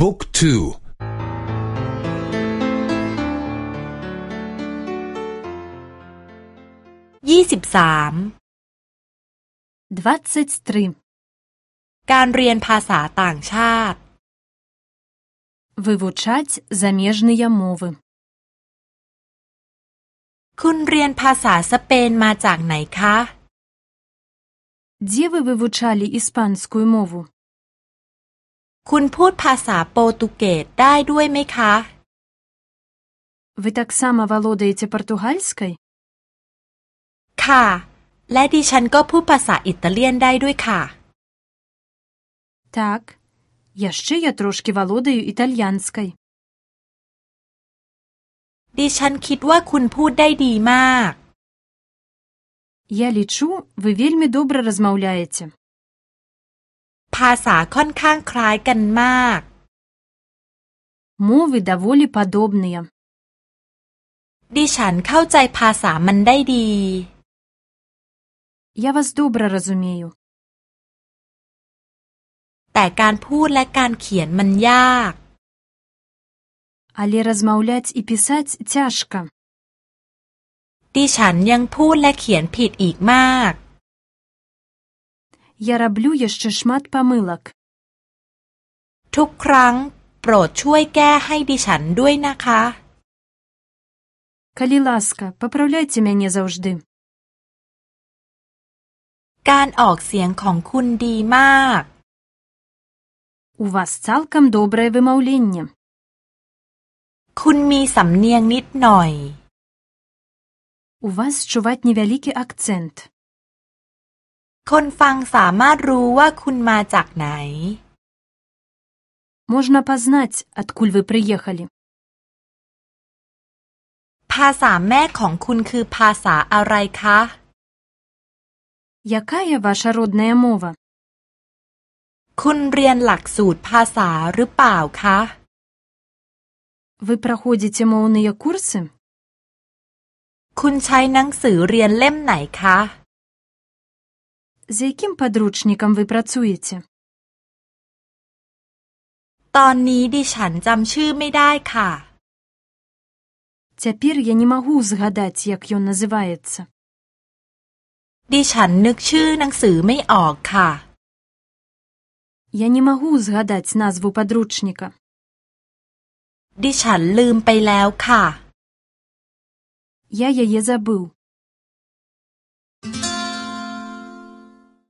บุ๊กทูยี่สิบสาม 23. การเรียนภาษาต่างชาติ Вывучаць замежныя мовы. คุณเรียนภาษาสเปนมาจากไหนคะ Дзе вы вывучалі іспанскую мову? คุณพูดภาษาโปรตุเกสได้ด้วยไหมคะ Вы таксама валодаеце партугальскай? ค่ะ และดิฉันก็พูดภาษาอิตาเลียนได้ด้วยค่ะ Так. Яшчэ я трошкі валодаю італьянскай. ดิฉันคิดว่าคุณพูดได้ดีมาก Я лічу, вы вельмі добра размаўляеце. ภาษาค่อนข้างคล้ายกันมาก Мовы даволі падобныя. ดิฉันเข้าใจภาษามันได้ดี Я вас добра разумею. แต่การพูดและการเขียนมันยาก Але размаўляць і пісаць цяжка. ดิฉันยังพูดและเขียนผิดอีกมาก Я раблю яшчэ шмат памылак. ทุกครั้ง โปรดช่วยแก้ให้ดิฉันด้วยนะคะ Калі ласка, папраўляйце мяне заўжды. การออกเสียงของคุณดีมาก У вас цалкам добрае вымаўленне. คุณมีสำเนียงนิดหน่อย У вас чуваць невялікі акцэнт. คนฟังสามารถรู้ว่าคุณมาจากไหน Можна пазнаць, адкуль вы прыехалі. ภาษาแม่ของคุณคือภาษาอะไรคะ Якая ваша родная мова? คุณเรียนหลักสูตรภาษาหรือเปล่าคะ Вы праходзіце моўныя курсы? คุณใช้หนังสือเรียนเล่มไหนคะ З якім падручнікам вы працуеце? ตอนนี้ดิฉันจำชื่อไม่ได้ค่ะ Цяпер я не магу згадаць, як ён называецца. ดิฉันนึกชื่อหนังสือไม่ออกค่ะ Я не магу згадаць назву падручніка. ดิฉันลืมไปแล้วค่ะ Я яе забыў.